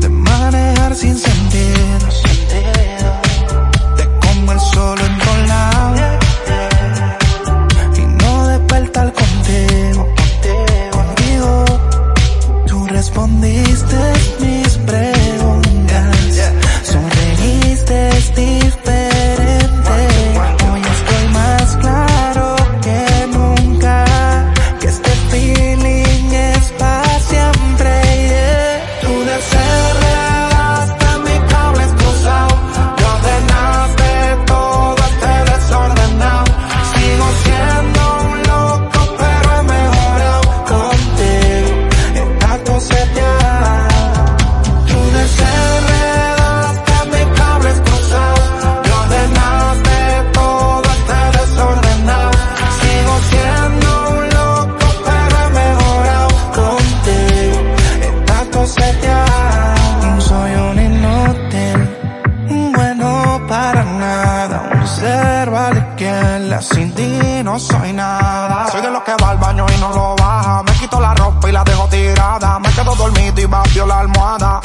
de manejar sin sentido, de como el solo entonado y no despertar contigo, contigo. Tú respondiste mis preguntas. no soy nada. Soy de los que va al baño y no lo baja. Me quito la ropa y la dejo tirada. Me quedo dormido y vacío la almohada.